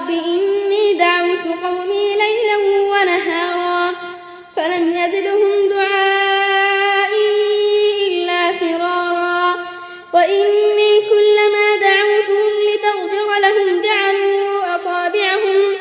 رب إني دعوت قومي ليلا ونهارا فلم يزدهم دعائي إلا فرارا وإني كلما دعوتهم لتغفر لهم جعلوا أصابعهم,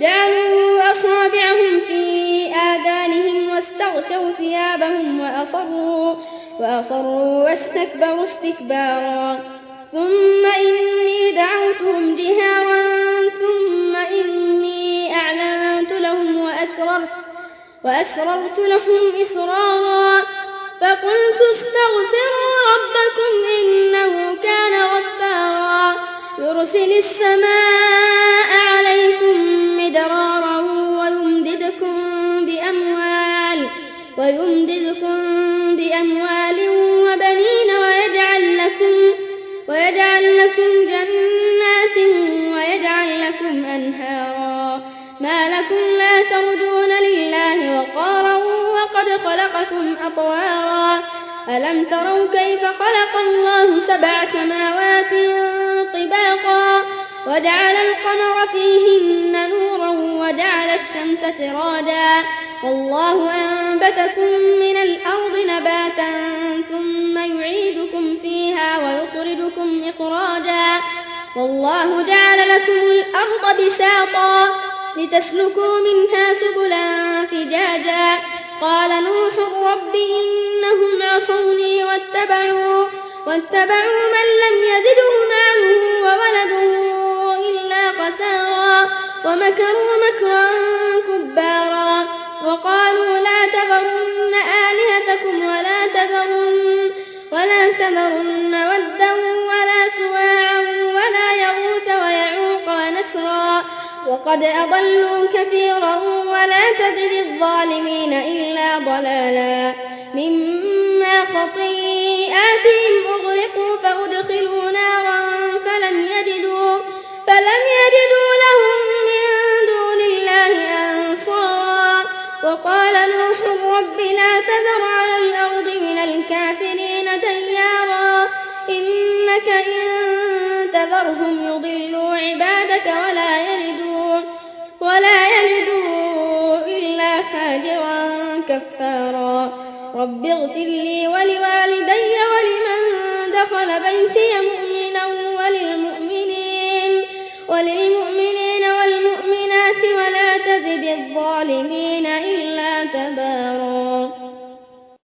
جعلوا أصابعهم في آذانهم واستغشوا ثيابهم وأصروا, وأصروا واستكبروا استكبارا ثم إني دعوتهم جهارا وأسررت, وأسررت لهم إسرارا فقلت استغفروا ربكم إنه كان غفارا يرسل السماء عليكم مدرارا ويمددكم بأموال, ويمددكم بأموال وبنين ويجعل لكم ويجعل لكم جنات ويجعل لكم أنهارا ما لكم لا ترجون لله وقارا وقد خلقكم أطوارا ألم تروا كيف خلق الله سبع سماوات طباقا وجعل القمر فيهن نورا وجعل الشمس سراجا والله أنبتكم من الأرض نباتا ثم يعيدكم فيها ويخرجكم إخراجا والله جعل لكم الأرض بساطا لتسلكوا منها سبلا فجاجا. قال نوح رب إنهم عصوني واتبعوا, واتبعوا من لم يزده ماله وولده إلا قتارا ومكروا مكرا كبارا. وقالوا لا تذرن آلهتكم ولا تذرن, ولا تذرن ودا وقد أضلوا كثيرا ولا تزد الظالمين إلا ضلالا. مما خطيئاتهم أغرقوا فأدخلوا نارا فلم يجدوا, فلم يجدوا لهم من دون الله أنصارا. وقال نوح رب لا تذر على الأرض من الكافرين ديارا. إنك إن تذرهم يضلوا عبادك ولا يلدوا, كفارا. رب اغفر لي ولوالدي ولمن دخل بيتي مؤمنا وللمؤمنين, وللمؤمنين والمؤمنات ولا تزد الظالمين إلا تبارا